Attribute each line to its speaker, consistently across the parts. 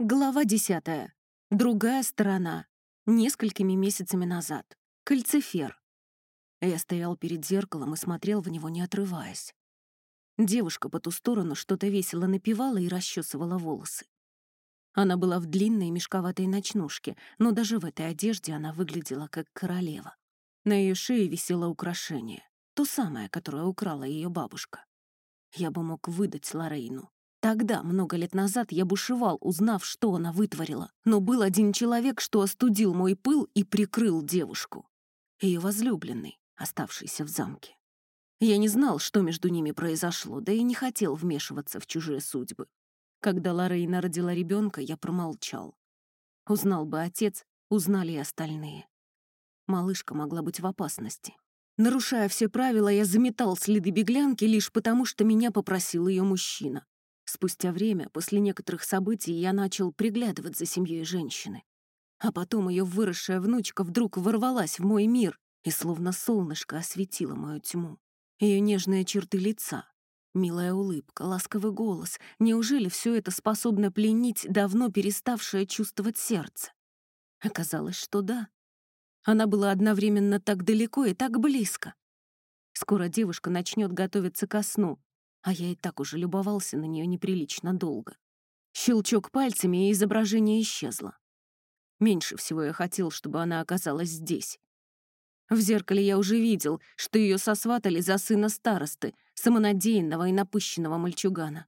Speaker 1: Глава десятая. Другая сторона. Несколькими месяцами назад. Кальцифер. Я стоял перед зеркалом и смотрел в него, не отрываясь. Девушка по ту сторону что-то весело напевала и расчесывала волосы. Она была в длинной мешковатой ночнушке, но даже в этой одежде она выглядела как королева. На ее шее висело украшение, то самое, которое украла ее бабушка. Я бы мог выдать Лорейну, Тогда, много лет назад, я бушевал, узнав, что она вытворила. Но был один человек, что остудил мой пыл и прикрыл девушку. Ее возлюбленный, оставшийся в замке. Я не знал, что между ними произошло, да и не хотел вмешиваться в чужие судьбы. Когда Лорейна родила ребенка, я промолчал. Узнал бы отец, узнали и остальные. Малышка могла быть в опасности. Нарушая все правила, я заметал следы беглянки лишь потому, что меня попросил ее мужчина. Спустя время, после некоторых событий, я начал приглядывать за семьей женщины. А потом ее выросшая внучка вдруг ворвалась в мой мир и словно солнышко осветила мою тьму. Ее нежные черты лица, милая улыбка, ласковый голос. Неужели все это способно пленить давно переставшее чувствовать сердце? Оказалось, что да. Она была одновременно так далеко и так близко. Скоро девушка начнет готовиться ко сну, а я и так уже любовался на нее неприлично долго. Щелчок пальцами, и изображение исчезло. Меньше всего я хотел, чтобы она оказалась здесь. В зеркале я уже видел, что ее сосватали за сына старосты, самонадеянного и напыщенного мальчугана.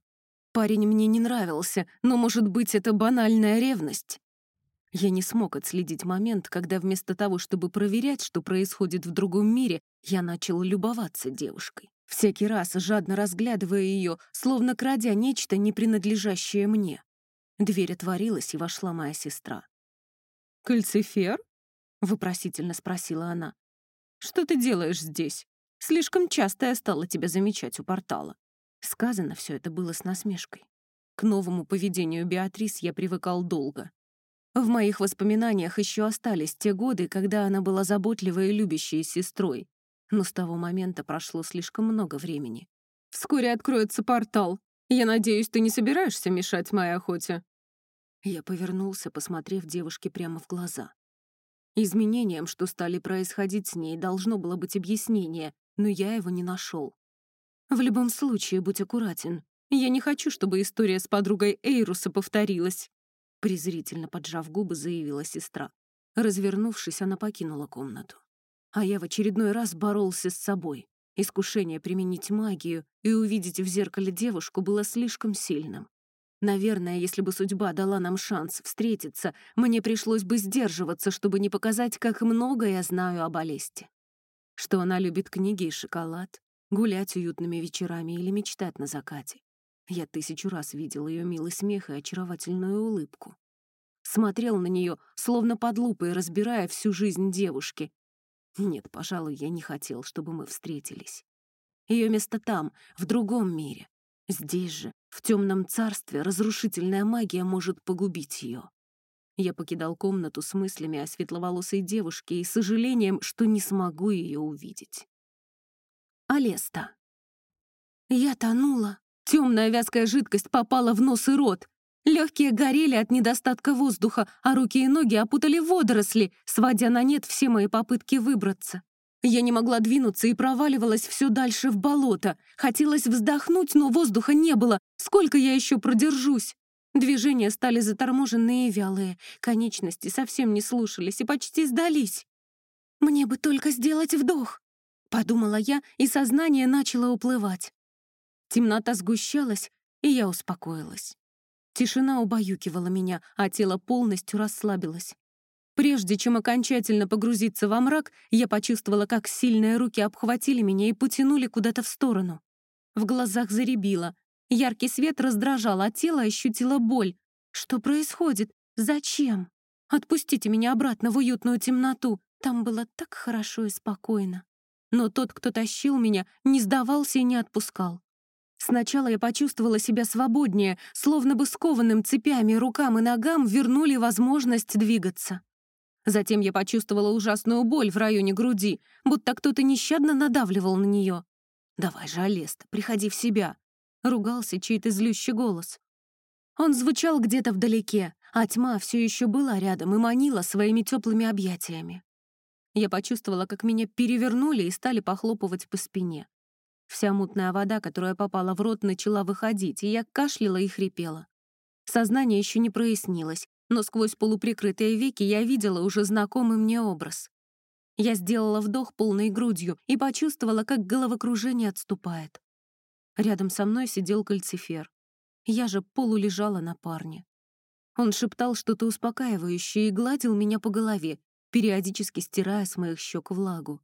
Speaker 1: Парень мне не нравился, но, может быть, это банальная ревность. Я не смог отследить момент, когда вместо того, чтобы проверять, что происходит в другом мире, я начал любоваться девушкой всякий раз жадно разглядывая ее, словно крадя нечто, не принадлежащее мне. Дверь отворилась, и вошла моя сестра.
Speaker 2: «Кальцифер?»
Speaker 1: — вопросительно спросила она.
Speaker 2: «Что ты делаешь здесь? Слишком часто я стала тебя замечать у портала».
Speaker 1: Сказано все это было с насмешкой. К новому поведению Беатрис я привыкал долго. В моих воспоминаниях еще остались те годы, когда она была заботливой и любящей сестрой, но с того момента прошло слишком много времени.
Speaker 2: «Вскоре откроется портал. Я надеюсь, ты не собираешься мешать моей охоте?»
Speaker 1: Я повернулся, посмотрев девушке прямо в глаза. Изменениям, что стали происходить с ней, должно было быть объяснение, но я его не нашел. В любом случае, будь аккуратен. Я не хочу, чтобы история с подругой Эйруса повторилась. Презрительно поджав губы, заявила сестра. Развернувшись, она покинула комнату. А я в очередной раз боролся с собой. Искушение применить магию и увидеть в зеркале девушку было слишком сильным. Наверное, если бы судьба дала нам шанс встретиться, мне пришлось бы сдерживаться, чтобы не показать, как много я знаю об Олесте. Что она любит книги и шоколад, гулять уютными вечерами или мечтать на закате. Я тысячу раз видел ее милый смех и очаровательную улыбку. Смотрел на нее, словно под лупой, разбирая всю жизнь девушки, нет, пожалуй, я не хотел, чтобы мы встретились. Ее место там, в другом мире. Здесь же, в темном царстве, разрушительная магия может погубить ее. Я покидал комнату с мыслями о светловолосой девушке и сожалением, что не смогу ее увидеть. Алеста. Я тонула. Темная вязкая жидкость попала в нос и рот. Легкие горели от недостатка воздуха, а руки и ноги опутали водоросли, сводя на нет все мои попытки выбраться. Я не могла двинуться и проваливалась все дальше в болото. Хотелось вздохнуть, но воздуха не было. Сколько я еще продержусь? Движения стали заторможенные и вялые. Конечности совсем не слушались и почти сдались. «Мне бы только сделать вдох», — подумала я, и сознание начало уплывать. Темнота сгущалась, и я успокоилась. Тишина убаюкивала меня, а тело полностью расслабилось. Прежде чем окончательно погрузиться во мрак, я почувствовала, как сильные руки обхватили меня и потянули куда-то в сторону. В глазах заребило. Яркий свет раздражал, а тело ощутило боль. Что происходит? Зачем? Отпустите меня обратно в уютную темноту. Там было так хорошо и спокойно. Но тот, кто тащил меня, не сдавался и не отпускал. Сначала я почувствовала себя свободнее, словно бы скованным цепями рукам и ногам вернули возможность двигаться. Затем я почувствовала ужасную боль в районе груди, будто кто-то нещадно надавливал на нее. «Давай же, Алеста, приходи в себя», — ругался чей-то злющий голос. Он звучал где-то вдалеке, а тьма все еще была рядом и манила своими теплыми объятиями. Я почувствовала, как меня перевернули и стали похлопывать по спине. Вся мутная вода, которая попала в рот, начала выходить, и я кашляла и хрипела. Сознание еще не прояснилось, но сквозь полуприкрытые веки я видела уже знакомый мне образ. Я сделала вдох полной грудью и почувствовала, как головокружение отступает. Рядом со мной сидел кальцифер. Я же полулежала на парне. Он шептал что-то успокаивающее и гладил меня по голове, периодически стирая с моих щек влагу.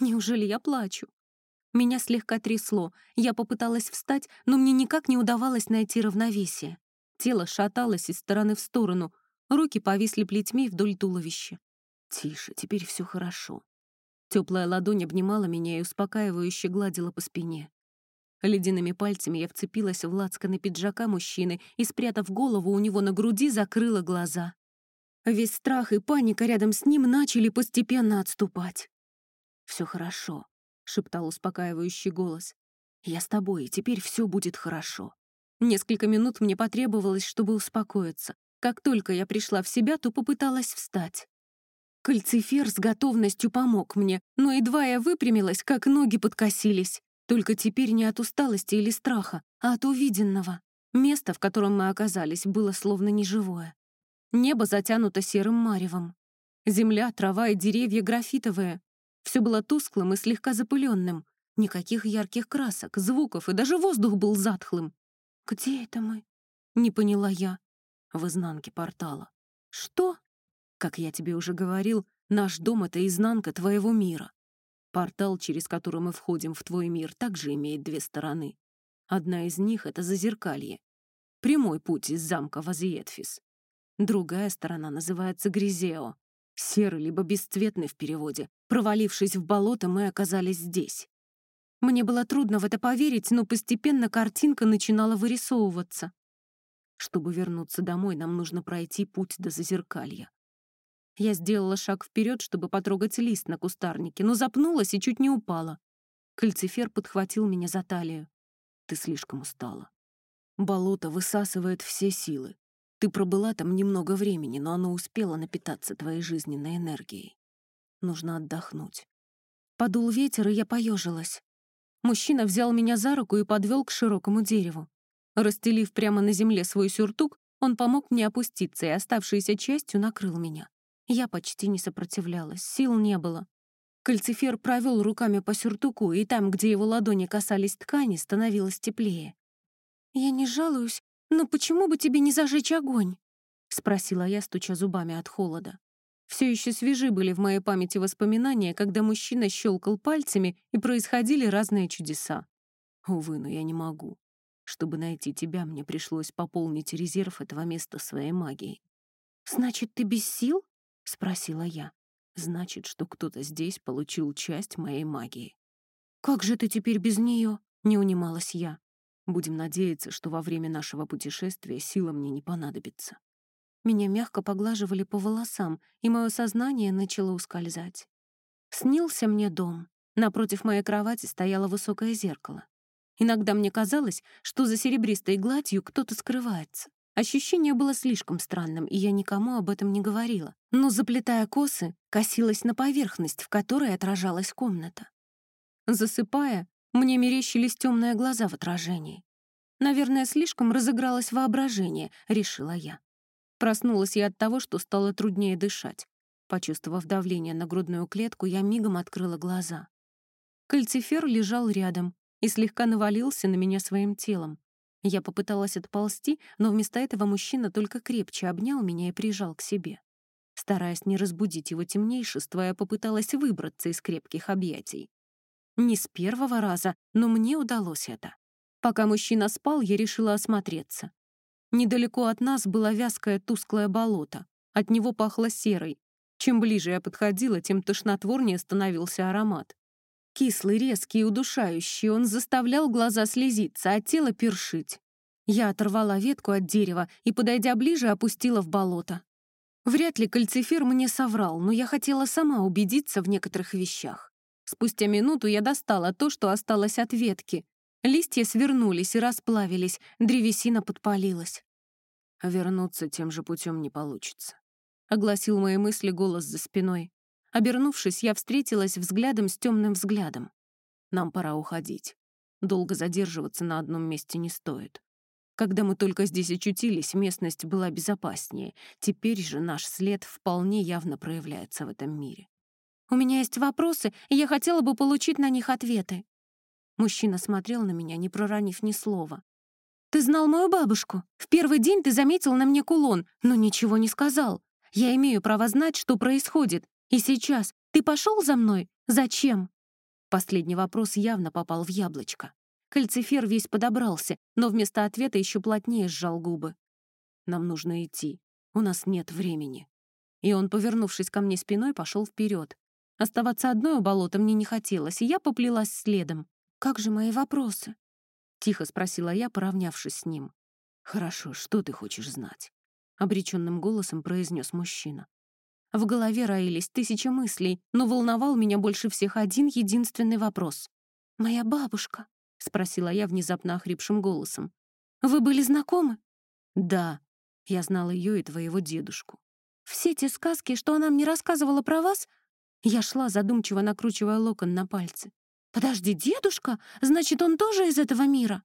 Speaker 1: Неужели я плачу? Меня слегка трясло. Я попыталась встать, но мне никак не удавалось найти равновесие. Тело шаталось из стороны в сторону, руки повисли плетьми вдоль туловища. Тише, теперь все хорошо. Теплая ладонь обнимала меня и успокаивающе гладила по спине. Ледяными пальцами я вцепилась в лацканы пиджака мужчины и, спрятав голову у него на груди, закрыла глаза. Весь страх и паника рядом с ним начали постепенно отступать. Все хорошо», — шептал успокаивающий голос. «Я с тобой, и теперь все будет хорошо». Несколько минут мне потребовалось, чтобы успокоиться. Как только я пришла в себя, то попыталась встать. Кальцифер с готовностью помог мне, но едва я выпрямилась, как ноги подкосились. Только теперь не от усталости или страха, а от увиденного. Место, в котором мы оказались, было словно неживое. Небо затянуто серым маревом. Земля, трава и деревья графитовые. Все было тусклым и слегка запыленным. Никаких ярких красок, звуков, и даже воздух был затхлым. «Где это мы?» — не поняла я. В изнанке портала. «Что?» «Как я тебе уже говорил, наш дом — это изнанка твоего мира. Портал, через который мы входим в твой мир, также имеет две стороны. Одна из них — это зазеркалье. Прямой путь из замка в Азиетфис. Другая сторона называется Гризео. Серый либо бесцветный в переводе. Провалившись в болото, мы оказались здесь. Мне было трудно в это поверить, но постепенно картинка начинала вырисовываться. Чтобы вернуться домой, нам нужно пройти путь до Зазеркалья. Я сделала шаг вперед, чтобы потрогать лист на кустарнике, но запнулась и чуть не упала. Кальцифер подхватил меня за талию. «Ты слишком устала. Болото высасывает все силы. Ты пробыла там немного времени, но оно успело напитаться твоей жизненной энергией. Нужно отдохнуть». Подул ветер, и я поежилась. Мужчина взял меня за руку и подвел к широкому дереву. Расстелив прямо на земле свой сюртук, он помог мне опуститься и оставшейся частью накрыл меня. Я почти не сопротивлялась, сил не было. Кальцифер провел руками по сюртуку, и там, где его ладони касались ткани, становилось теплее. «Я не жалуюсь, но почему бы тебе не зажечь огонь?» — спросила я, стуча зубами от холода. Все еще свежи были в моей памяти воспоминания, когда мужчина щелкал пальцами, и происходили разные чудеса. Увы, но я не могу. Чтобы найти тебя, мне пришлось пополнить резерв этого места своей магией. «Значит, ты без сил?» — спросила я. «Значит, что кто-то здесь получил часть моей магии». «Как же ты теперь без нее?» — не унималась я. «Будем надеяться, что во время нашего путешествия сила мне не понадобится». Меня мягко поглаживали по волосам, и мое сознание начало ускользать. Снился мне дом. Напротив моей кровати стояло высокое зеркало. Иногда мне казалось, что за серебристой гладью кто-то скрывается. Ощущение было слишком странным, и я никому об этом не говорила. Но, заплетая косы, косилась на поверхность, в которой отражалась комната. Засыпая, мне мерещились темные глаза в отражении. Наверное, слишком разыгралось воображение, решила я. Проснулась я от того, что стало труднее дышать. Почувствовав давление на грудную клетку, я мигом открыла глаза. Кальцифер лежал рядом и слегка навалился на меня своим телом, я попыталась отползти, но вместо этого мужчина только крепче обнял меня и прижал к себе. Стараясь не разбудить его темнейшество, я попыталась выбраться из крепких объятий. Не с первого раза, но мне удалось это. Пока мужчина спал, я решила осмотреться. Недалеко от нас было вязкое тусклое болото. От него пахло серой. Чем ближе я подходила, тем тошнотворнее становился аромат. Кислый, резкий и удушающий, он заставлял глаза слезиться, а тело першить. Я оторвала ветку от дерева и, подойдя ближе, опустила в болото. Вряд ли кальцифер мне соврал, но я хотела сама убедиться в некоторых вещах. Спустя минуту я достала то, что осталось от ветки. Листья свернулись и расплавились, древесина подпалилась. Вернуться тем же путем не получится. Огласил мои мысли голос за спиной. Обернувшись, я встретилась взглядом с темным взглядом. Нам пора уходить. Долго задерживаться на одном месте не стоит. Когда мы только здесь очутились, местность была безопаснее. Теперь же наш след вполне явно проявляется в этом мире.
Speaker 2: «У меня есть вопросы, и я хотела бы получить на них ответы».
Speaker 1: Мужчина смотрел на меня, не проронив ни слова.
Speaker 2: «Ты знал мою бабушку. В первый день ты заметил на мне кулон, но ничего не сказал. Я имею право знать, что происходит. И сейчас ты пошел за мной? Зачем?»
Speaker 1: Последний вопрос явно попал в яблочко. Кальцифер весь подобрался, но вместо ответа еще плотнее сжал губы. «Нам нужно идти. У нас нет времени». И он, повернувшись ко мне спиной, пошел вперед. Оставаться одной у болота мне не хотелось, и я поплелась следом.
Speaker 2: «Как же мои вопросы?»
Speaker 1: — тихо спросила я, поравнявшись с ним. «Хорошо, что ты хочешь знать?» — обреченным голосом произнес мужчина. В голове роились тысячи мыслей, но волновал меня больше всех один единственный вопрос.
Speaker 2: «Моя бабушка», —
Speaker 1: спросила я внезапно охрипшим голосом.
Speaker 2: «Вы были знакомы?»
Speaker 1: «Да, я знала ее и твоего дедушку».
Speaker 2: «Все те сказки, что она мне рассказывала про вас?» Я шла, задумчиво накручивая локон на пальцы. «Подожди, дедушка? Значит, он тоже из этого мира?»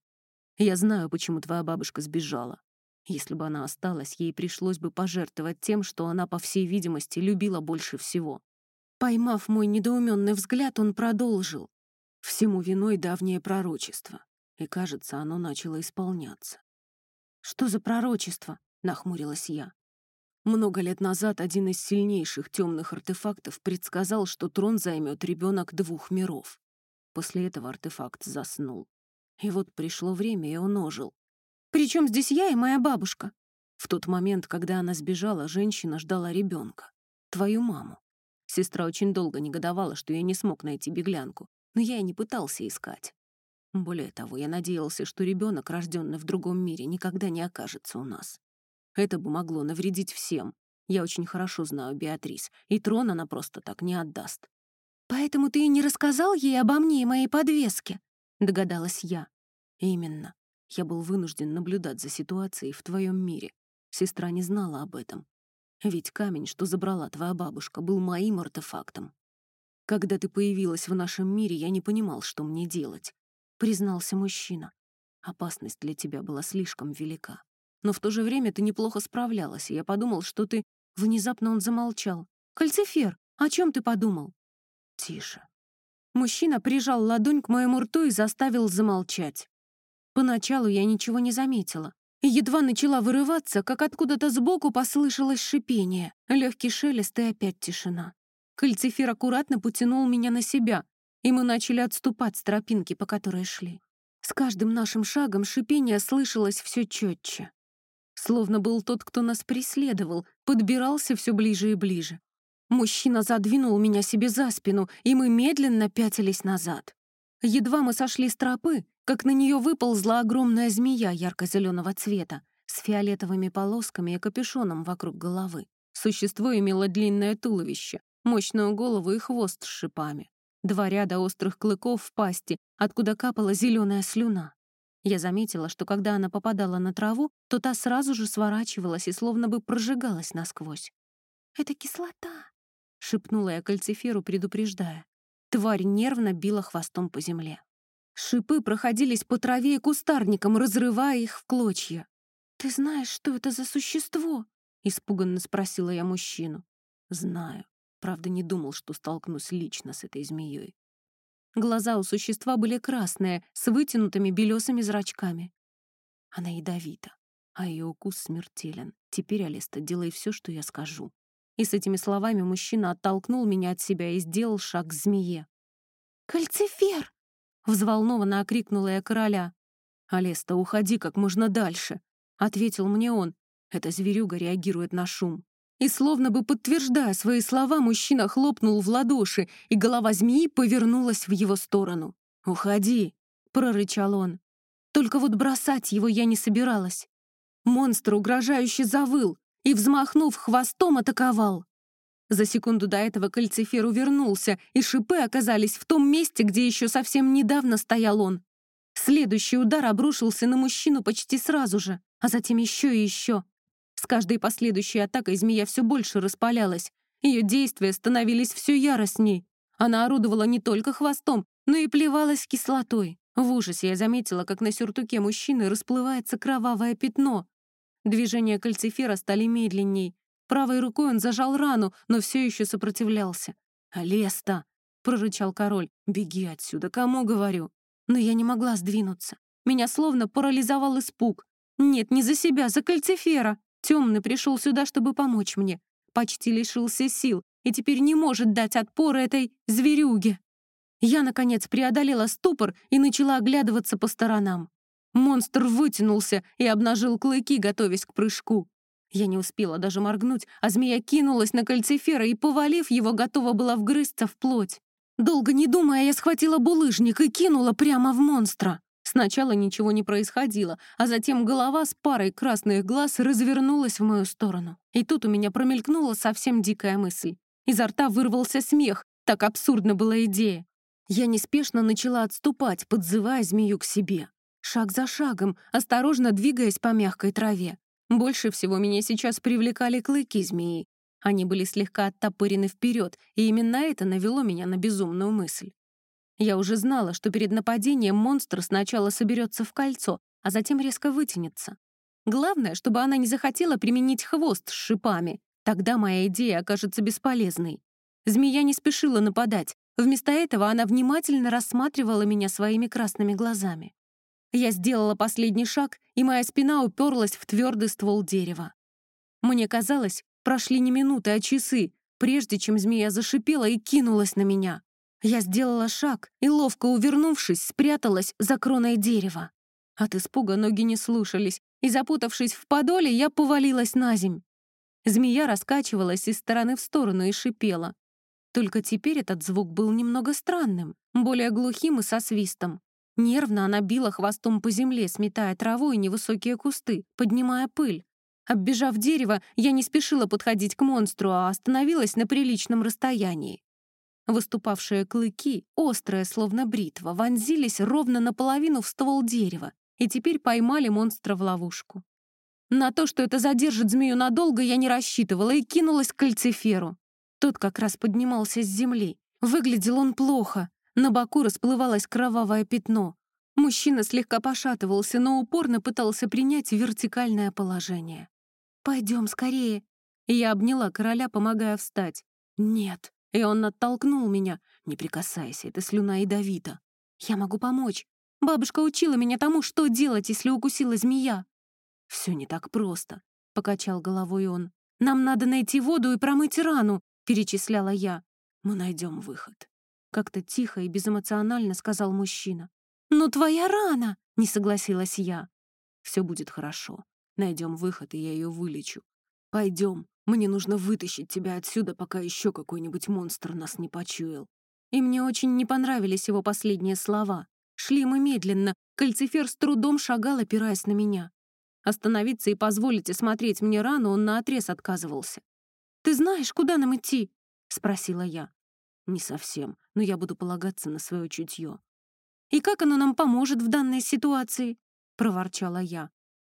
Speaker 1: «Я знаю, почему твоя бабушка сбежала. Если бы она осталась, ей пришлось бы пожертвовать тем, что она, по всей видимости, любила больше всего. Поймав мой недоуменный взгляд, он продолжил. Всему виной давнее пророчество, и, кажется, оно начало исполняться.
Speaker 2: «Что за пророчество?» — нахмурилась я.
Speaker 1: Много лет назад один из сильнейших темных артефактов предсказал, что трон займет ребенок двух миров. После этого артефакт заснул. И вот пришло время, и он ожил.
Speaker 2: Причем здесь я и моя бабушка?»
Speaker 1: В тот момент, когда она сбежала, женщина ждала ребенка. Твою маму. Сестра очень долго негодовала, что я не смог найти беглянку, но я и не пытался искать. Более того, я надеялся, что ребенок, рожденный в другом мире, никогда не окажется у нас. Это бы могло навредить всем. Я очень хорошо знаю Беатрис, и трон она просто так не отдаст.
Speaker 2: «Поэтому ты и не рассказал ей обо мне и моей подвеске?» — догадалась я.
Speaker 1: «Именно. Я был вынужден наблюдать за ситуацией в твоем мире. Сестра не знала об этом. Ведь камень, что забрала твоя бабушка, был моим артефактом. Когда ты появилась в нашем мире, я не понимал, что мне делать, — признался мужчина. Опасность для тебя была слишком велика. Но в то же время ты неплохо справлялась, и я подумал, что ты... Внезапно он замолчал.
Speaker 2: «Кальцифер, о чем ты подумал?»
Speaker 1: «Тише».
Speaker 2: Мужчина прижал ладонь к моему рту и заставил замолчать. Поначалу я ничего не заметила. И едва начала вырываться, как откуда-то сбоку послышалось шипение, легкий шелест и опять тишина. Кальцифер аккуратно потянул меня на себя, и мы начали отступать с тропинки, по которой шли. С каждым нашим шагом шипение слышалось все четче. Словно был тот, кто нас преследовал, подбирался все ближе и ближе. Мужчина задвинул меня себе за спину, и мы медленно пятились назад. Едва мы сошли с тропы, как на нее выползла огромная змея ярко-зеленого цвета с фиолетовыми полосками и капюшоном вокруг головы. Существо имело длинное туловище, мощную голову и хвост с шипами. Два ряда острых клыков в пасти, откуда капала зеленая слюна. Я заметила, что когда она попадала на траву, то та сразу же сворачивалась и словно бы прожигалась насквозь.
Speaker 1: «Это кислота», — шепнула я кальциферу, предупреждая. Тварь нервно била хвостом по земле.
Speaker 2: Шипы проходились по траве и кустарникам, разрывая их в клочья.
Speaker 1: «Ты знаешь, что это за существо?» — испуганно спросила я мужчину. «Знаю. Правда, не думал, что столкнусь лично с этой змеей.
Speaker 2: Глаза у существа были красные, с вытянутыми белесыми зрачками.
Speaker 1: Она ядовита, а ее укус смертелен. Теперь, Алеста, делай все, что я скажу. И с этими словами мужчина оттолкнул меня от себя и сделал шаг к змее.
Speaker 2: «Кальцифер!»
Speaker 1: Взволнованно окрикнула я короля. «Алеста, уходи как можно дальше», — ответил мне он. Эта зверюга реагирует на шум. И словно бы подтверждая свои слова, мужчина хлопнул в ладоши, и голова змеи повернулась в его сторону. «Уходи», — прорычал он. Только вот бросать его я не собиралась. Монстр угрожающе завыл и, взмахнув хвостом, атаковал. За секунду до этого кальцифер увернулся, и шипы оказались в том месте, где еще совсем недавно стоял он. Следующий удар обрушился на мужчину почти сразу же, а затем еще и еще.
Speaker 2: С каждой последующей атакой змея все больше распалялась. Ее действия становились все яростней. Она орудовала не только хвостом, но и плевалась кислотой. В ужасе я заметила, как на сюртуке мужчины расплывается кровавое пятно. Движения кальцифера стали медленней. Правой рукой он зажал рану, но все еще сопротивлялся. «Алеста!» — прорычал король. «Беги отсюда, кому говорю?» Но я не могла сдвинуться. Меня словно парализовал испуг. Нет, не за себя, за кальцифера. Темный пришел сюда, чтобы помочь мне. Почти лишился сил и теперь не может дать отпор этой зверюге. Я, наконец, преодолела ступор и начала оглядываться по сторонам. Монстр вытянулся и обнажил клыки, готовясь к прыжку. Я не успела даже моргнуть, а змея кинулась на кальцифера и, повалив его, готова была вгрызться в плоть. Долго не думая, я схватила булыжник и кинула прямо в монстра. Сначала ничего не происходило, а затем голова с парой красных глаз развернулась в мою сторону. И тут у меня промелькнула совсем дикая мысль. Изо рта вырвался смех, так абсурдна была идея. Я неспешно начала отступать, подзывая змею к себе. Шаг за шагом, осторожно двигаясь по мягкой траве. Больше всего меня сейчас привлекали клыки змеи. Они были слегка оттопырены вперед, и именно это навело меня на безумную мысль. Я уже знала, что перед нападением монстр сначала соберется в кольцо, а затем резко вытянется. Главное, чтобы она не захотела применить хвост с шипами. Тогда моя идея окажется бесполезной. Змея не спешила нападать. Вместо этого она внимательно рассматривала меня своими красными глазами. Я сделала последний шаг, и моя спина уперлась в твердый ствол дерева. Мне казалось, прошли не минуты, а часы, прежде чем змея зашипела и кинулась на меня. Я сделала шаг и, ловко увернувшись, спряталась за кроной дерева. От испуга ноги не слушались, и, запутавшись в подоле, я повалилась на земь. Змея раскачивалась из стороны в сторону и шипела. Только теперь этот звук был немного странным, более глухим и со свистом. Нервно она била хвостом по земле, сметая траву и невысокие кусты, поднимая пыль. Оббежав дерево, я не спешила подходить к монстру, а остановилась на приличном расстоянии. Выступавшие клыки, острые, словно бритва, вонзились ровно наполовину в ствол дерева и теперь поймали монстра в ловушку. На то, что это задержит змею надолго, я не рассчитывала и кинулась к кальциферу. Тот как раз поднимался с земли. Выглядел он плохо, на боку расплывалось кровавое пятно. Мужчина слегка пошатывался, но упорно пытался принять вертикальное положение. «Пойдем скорее». Я обняла короля, помогая встать. «Нет». И он оттолкнул меня. «Не прикасайся, это слюна ядовита». «Я могу помочь. Бабушка учила меня тому, что делать, если укусила змея». «Все не так просто», — покачал головой он. «Нам надо найти воду и промыть рану», — перечисляла я. «Мы найдем выход». Как-то тихо и безэмоционально сказал мужчина. «Но твоя рана!» — не согласилась я. «Все будет хорошо. Найдем выход, и я ее вылечу. Пойдем, мне нужно вытащить тебя отсюда, пока еще какой-нибудь монстр нас не почуял». И мне очень не понравились его последние слова. Шли мы медленно, кальцифер с трудом шагал, опираясь на меня. Остановиться и позволить осмотреть мне рану он наотрез отказывался. «Ты знаешь, куда нам идти?» — спросила я. «Не совсем, но я буду полагаться на свое чутье». «И как оно нам поможет в данной ситуации?» — проворчала я.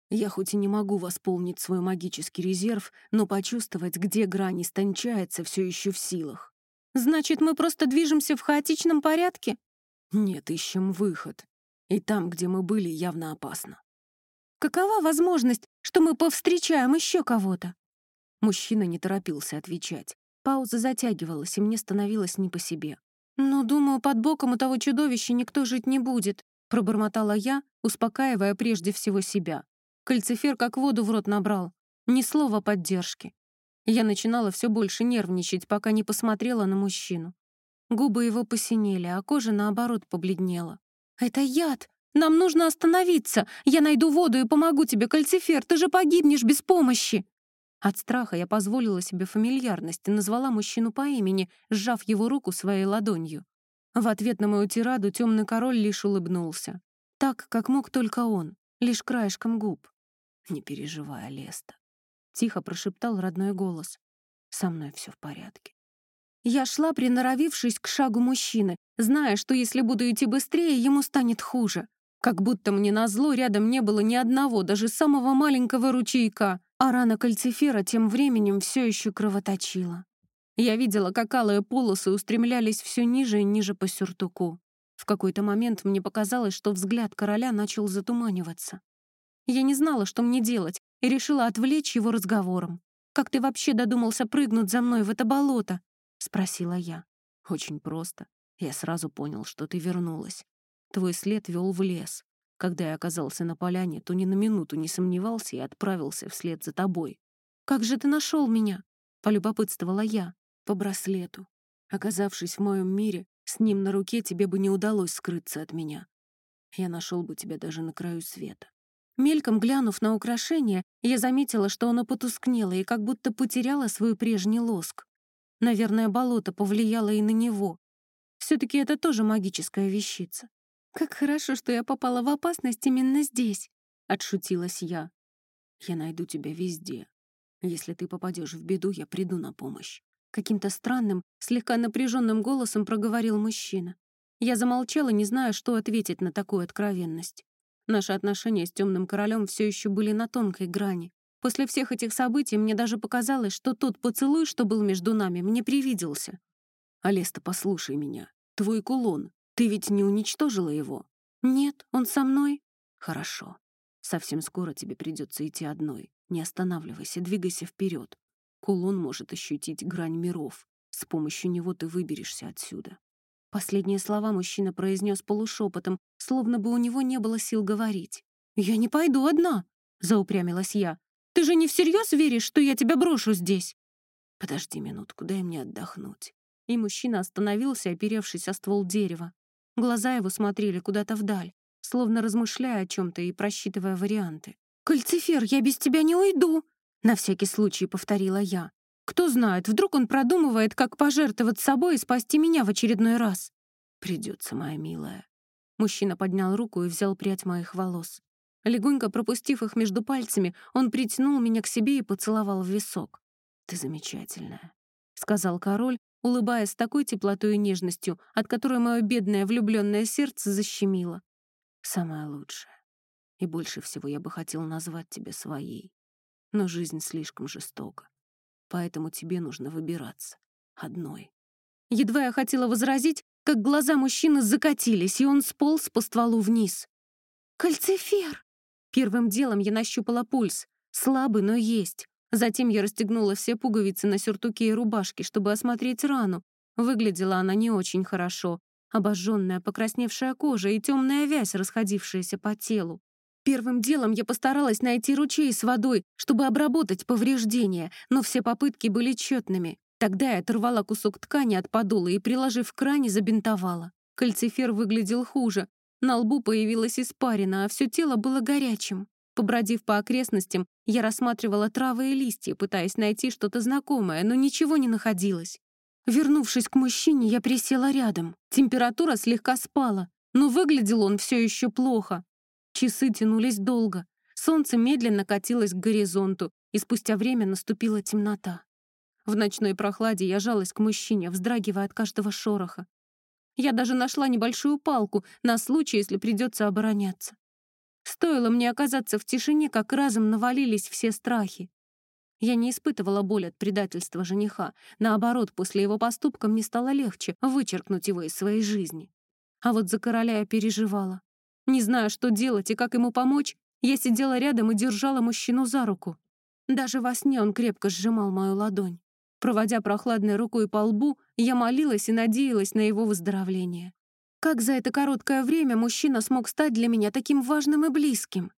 Speaker 2: «Я хоть и не могу восполнить свой магический резерв, но почувствовать, где грань истончается, все еще в силах». «Значит, мы просто движемся в хаотичном порядке?» «Нет, ищем выход. И там, где мы были, явно опасно». «Какова возможность, что мы повстречаем еще кого-то?» Мужчина не торопился отвечать. Пауза затягивалась, и мне становилось не по себе. «Ну, думаю, под боком у того чудовища никто жить не будет», пробормотала я, успокаивая прежде всего себя. Кальцифер как воду в рот набрал. Ни слова поддержки. Я начинала все больше нервничать, пока не посмотрела на мужчину. Губы его посинели, а кожа, наоборот, побледнела. «Это яд! Нам нужно остановиться! Я найду воду и помогу тебе, Кальцифер! Ты же погибнешь без помощи!» От страха я позволила себе фамильярность и назвала мужчину по имени, сжав его руку своей ладонью. В ответ на мою тираду темный король лишь улыбнулся. Так, как мог только он, лишь краешком губ. «Не переживай, Алеста», — тихо прошептал родной голос. «Со мной все в порядке». Я шла, приноровившись к шагу мужчины, зная, что если буду идти быстрее, ему станет хуже. Как будто мне назло рядом не было ни одного, даже самого маленького ручейка — а рана кальцифера тем временем все еще кровоточила. Я видела, как алые полосы устремлялись все ниже и ниже по сюртуку. В какой-то момент мне показалось, что взгляд короля начал затуманиваться. Я не знала, что мне делать, и решила отвлечь его разговором. «Как ты вообще додумался прыгнуть за мной в это болото?» — спросила я.
Speaker 1: «Очень просто. Я сразу понял, что ты вернулась. Твой след вел в лес. Когда я оказался на поляне, то ни на минуту не сомневался и отправился вслед за тобой.
Speaker 2: «Как же ты нашел меня?» — полюбопытствовала я.
Speaker 1: «По браслету. Оказавшись в моем мире, с ним на руке тебе бы не удалось скрыться от меня. Я нашел бы тебя даже на краю света».
Speaker 2: Мельком глянув на украшение, я заметила, что оно потускнело и как будто потеряло свой прежний лоск. Наверное, болото повлияло и на него. все таки это тоже магическая вещица. «Как хорошо, что я попала в опасность именно здесь», — отшутилась я.
Speaker 1: «Я найду тебя везде. Если ты попадешь в беду, я приду на помощь».
Speaker 2: Каким-то странным, слегка напряженным голосом проговорил мужчина. Я замолчала, не зная, что ответить на такую откровенность. Наши отношения с темным королем все еще были на тонкой грани. После всех этих событий мне даже показалось, что тот поцелуй, что был между нами, мне привиделся.
Speaker 1: «Алеста, послушай меня. Твой кулон. Ты ведь не уничтожила его?
Speaker 2: Нет, он со мной.
Speaker 1: Хорошо. Совсем скоро тебе придется идти одной. Не останавливайся, двигайся вперед. Кулон может ощутить грань миров. С помощью него ты выберешься отсюда.
Speaker 2: Последние слова мужчина произнес полушепотом, словно бы у него не было сил говорить. «Я не пойду одна», — заупрямилась я. «Ты же не всерьез веришь, что я тебя брошу здесь?»
Speaker 1: «Подожди минутку, дай мне отдохнуть».
Speaker 2: И мужчина остановился, оперевшись о ствол дерева. Глаза его смотрели куда-то вдаль, словно размышляя о чем то и просчитывая варианты. «Кальцифер, я без тебя не уйду!» На всякий случай повторила я. «Кто знает, вдруг он продумывает, как пожертвовать собой и спасти меня в очередной раз?»
Speaker 1: «Придется, моя милая».
Speaker 2: Мужчина поднял руку и взял прядь моих волос. Легонько пропустив их между пальцами, он притянул меня к себе и поцеловал в висок.
Speaker 1: «Ты замечательная», —
Speaker 2: сказал король, улыбаясь с такой теплотой и нежностью, от которой мое бедное влюбленное сердце защемило.
Speaker 1: «Самая лучшая. И больше всего я бы хотел назвать тебя своей. Но жизнь слишком жестока. Поэтому тебе нужно выбираться. Одной».
Speaker 2: Едва я хотела возразить, как глаза мужчины закатились, и он сполз по стволу вниз. «Кальцифер!» Первым делом я нащупала пульс. Слабый, но есть. Затем я расстегнула все пуговицы на сюртуке и рубашке, чтобы осмотреть рану. Выглядела она не очень хорошо. Обожженная, покрасневшая кожа и темная вязь, расходившаяся по телу. Первым делом я постаралась найти ручей с водой, чтобы обработать повреждения, но все попытки были тщетными. Тогда я оторвала кусок ткани от подола и, приложив к ране, забинтовала. Кальцифер выглядел хуже. На лбу появилась испарина, а все тело было горячим. Побродив по окрестностям, я рассматривала травы и листья, пытаясь найти что-то знакомое, но ничего не находилось. Вернувшись к мужчине, я присела рядом. Температура слегка спала, но выглядел он все еще плохо. Часы тянулись долго. Солнце медленно катилось к горизонту, и спустя время наступила темнота. В ночной прохладе я жалась к мужчине, вздрагивая от каждого шороха. Я даже нашла небольшую палку на случай, если придется обороняться. Стоило мне оказаться в тишине, как разом навалились все страхи. Я не испытывала боль от предательства жениха. Наоборот, после его поступка мне стало легче вычеркнуть его из своей жизни. А вот за короля я переживала. Не зная, что делать и как ему помочь, я сидела рядом и держала мужчину за руку. Даже во сне он крепко сжимал мою ладонь. Проводя прохладной рукой по лбу, я молилась и надеялась на его выздоровление. Как за это короткое время мужчина смог стать для меня таким важным и близким?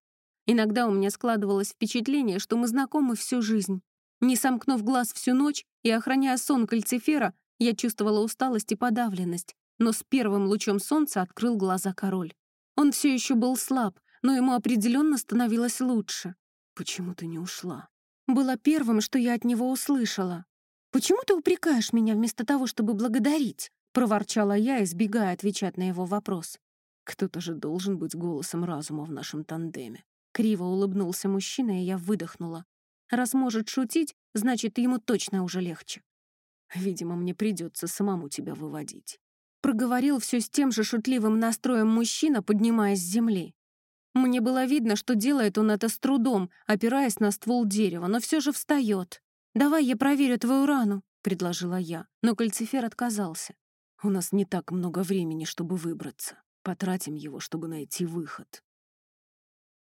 Speaker 2: Иногда у меня складывалось впечатление, что мы знакомы всю жизнь. Не сомкнув глаз всю ночь и охраняя сон кальцифера, я чувствовала усталость и подавленность, но с первым лучом солнца открыл глаза король. Он все еще был слаб, но ему определенно становилось лучше.
Speaker 1: «Почему ты не ушла?»
Speaker 2: Было первым, что я от него услышала. «Почему ты упрекаешь меня вместо того, чтобы благодарить?» проворчала я, избегая отвечать на его вопрос.
Speaker 1: Кто-то же должен быть голосом разума в нашем тандеме.
Speaker 2: Криво улыбнулся мужчина, и я выдохнула. Раз может шутить, значит, ему точно уже легче.
Speaker 1: Видимо, мне придется самому тебя выводить.
Speaker 2: Проговорил все с тем же шутливым настроем мужчина, поднимаясь с земли. Мне было видно, что делает он это с трудом, опираясь на ствол дерева, но все же встает. «Давай я проверю твою рану», — предложила я, но кальцифер отказался.
Speaker 1: «У нас не так много времени, чтобы выбраться. Потратим его, чтобы найти выход».